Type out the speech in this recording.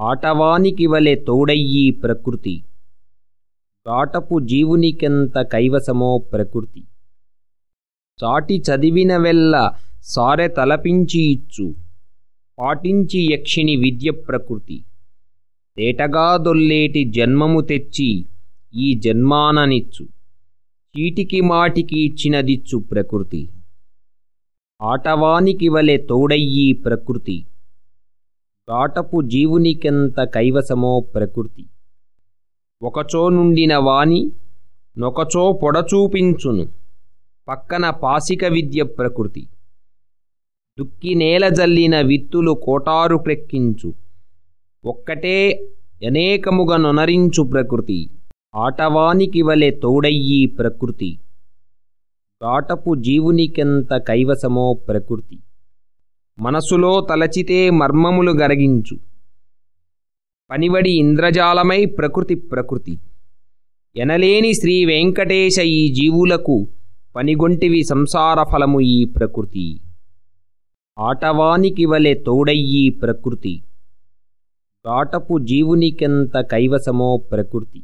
ఆటవానికి వలె తోడయ్యి ప్రకృతి. గాటపు జీవునికెంత కైవసమో ప్రకృతి. చాటి చదివిన వెల్ల సారె తలపించి ఇచ్చు. పాటించి యక్షిణి విద్య ప్రకృతి. తేటగా దొల్లేటి జన్మము తెచ్చి ఈ జన్మాననిచ్చు. చీటికి మాటికి ఇచ్చినదిచ్చు ప్రకృతి. ఆటవానికి వలె తోడయ్యి ప్రకృతి. దాటపు జీవునికెంత కైవసమో ప్రకృతి. ఒకచో నుండిన వాని నొకచో పొడచూపించును పక్కన పాసిక విద్య ప్రకృతి. దుక్కి నేల జల్లిన విత్తులు కోటారు క్రెక్కించు. ఒక్కటే అనేకముగా నొనరించు ప్రకృతి. ఆటవానికి వలె తోడయ్యి ప్రకృతి. గాటపు జీవునికెంత కైవసమో ప్రకృతి. మనసులో తలచితే మర్మములు గరగించు. పనివడి ఇంద్రజాలమై ప్రకృతి ప్రకృతి. ఎనలేని శ్రీ వెంకటేశ ఈ జీవులకు పనిగొంటివి సంసార ఫలము ఈ ప్రకృతి. ఆటవానికి వలె తోడయ్యి ప్రకృతి. దాటపు జీవునికెంత కైవసమో ప్రకృతి.